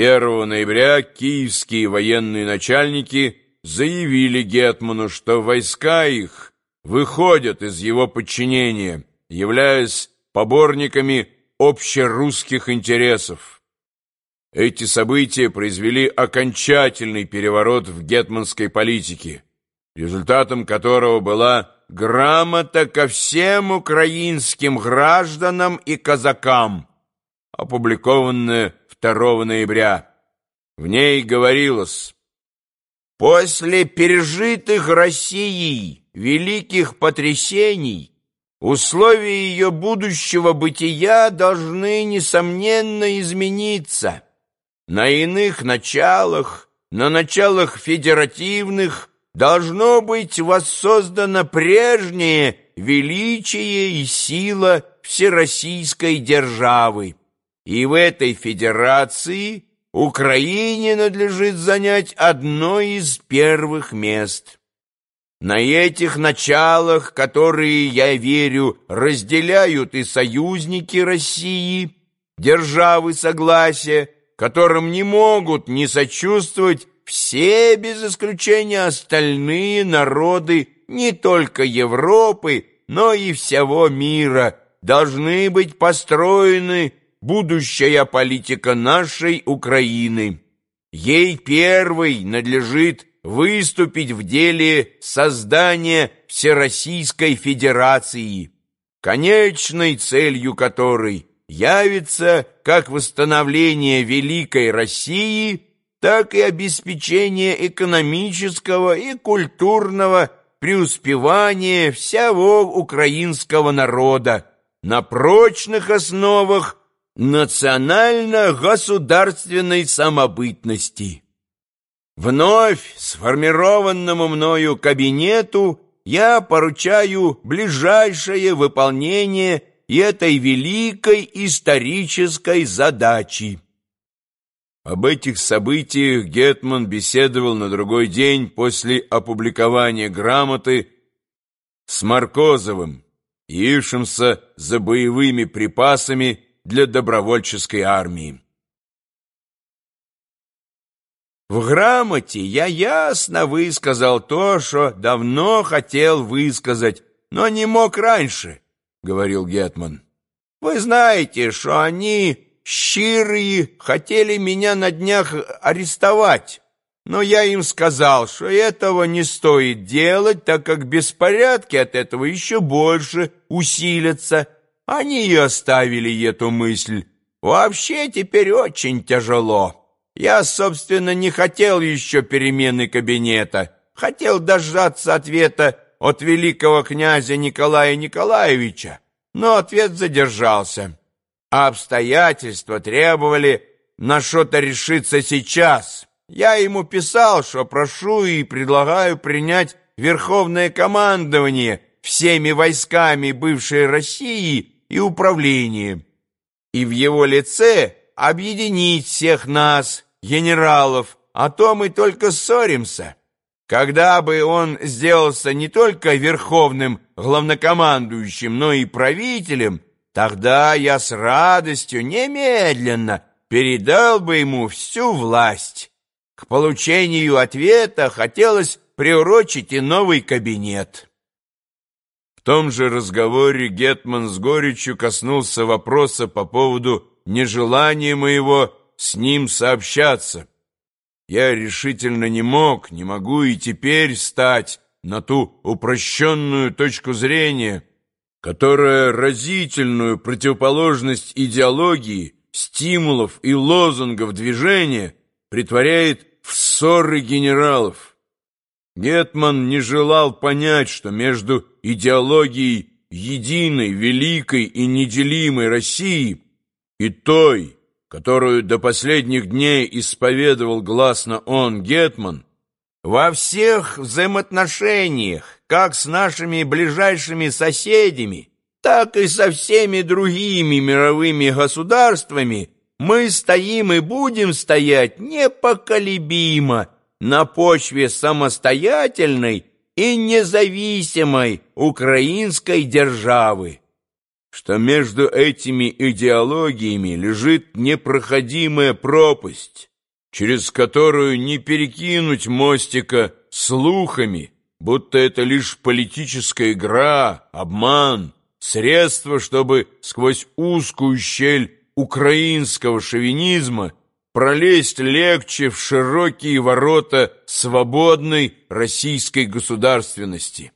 1 ноября киевские военные начальники заявили Гетману, что войска их выходят из его подчинения, являясь поборниками общерусских интересов. Эти события произвели окончательный переворот в гетманской политике, результатом которого была грамота ко всем украинским гражданам и казакам, опубликованная 2 ноября. В ней говорилось «После пережитых Россией великих потрясений условия ее будущего бытия должны, несомненно, измениться. На иных началах, на началах федеративных, должно быть воссоздано прежнее величие и сила всероссийской державы. И в этой федерации Украине надлежит занять одно из первых мест. На этих началах, которые, я верю, разделяют и союзники России, державы согласия, которым не могут не сочувствовать все, без исключения, остальные народы не только Европы, но и всего мира, должны быть построены будущая политика нашей Украины. Ей первой надлежит выступить в деле создания Всероссийской Федерации, конечной целью которой явится как восстановление Великой России, так и обеспечение экономического и культурного преуспевания всего украинского народа на прочных основах национально-государственной самобытности. Вновь сформированному мною кабинету я поручаю ближайшее выполнение этой великой исторической задачи. Об этих событиях Гетман беседовал на другой день после опубликования грамоты с Маркозовым, явившимся за боевыми припасами для добровольческой армии. В грамоте я ясно высказал то, что давно хотел высказать, но не мог раньше, — говорил Гетман. Вы знаете, что они, щирые, хотели меня на днях арестовать, но я им сказал, что этого не стоит делать, так как беспорядки от этого еще больше усилятся, они и оставили эту мысль. Вообще теперь очень тяжело. Я, собственно, не хотел еще перемены кабинета. Хотел дождаться ответа от великого князя Николая Николаевича, но ответ задержался. А обстоятельства требовали на что-то решиться сейчас. Я ему писал, что прошу и предлагаю принять верховное командование всеми войсками бывшей России и управление, и в его лице объединить всех нас, генералов, а то мы только ссоримся. Когда бы он сделался не только верховным главнокомандующим, но и правителем, тогда я с радостью немедленно передал бы ему всю власть. К получению ответа хотелось приурочить и новый кабинет том же разговоре Гетман с горечью коснулся вопроса по поводу нежелания моего с ним сообщаться. Я решительно не мог, не могу и теперь стать на ту упрощенную точку зрения, которая разительную противоположность идеологии, стимулов и лозунгов движения притворяет в ссоры генералов. Гетман не желал понять, что между идеологией единой, великой и неделимой России и той, которую до последних дней исповедовал гласно он, Гетман, во всех взаимоотношениях, как с нашими ближайшими соседями, так и со всеми другими мировыми государствами, мы стоим и будем стоять непоколебимо, на почве самостоятельной и независимой украинской державы, что между этими идеологиями лежит непроходимая пропасть, через которую не перекинуть мостика слухами, будто это лишь политическая игра, обман, средство, чтобы сквозь узкую щель украинского шовинизма пролезть легче в широкие ворота свободной российской государственности.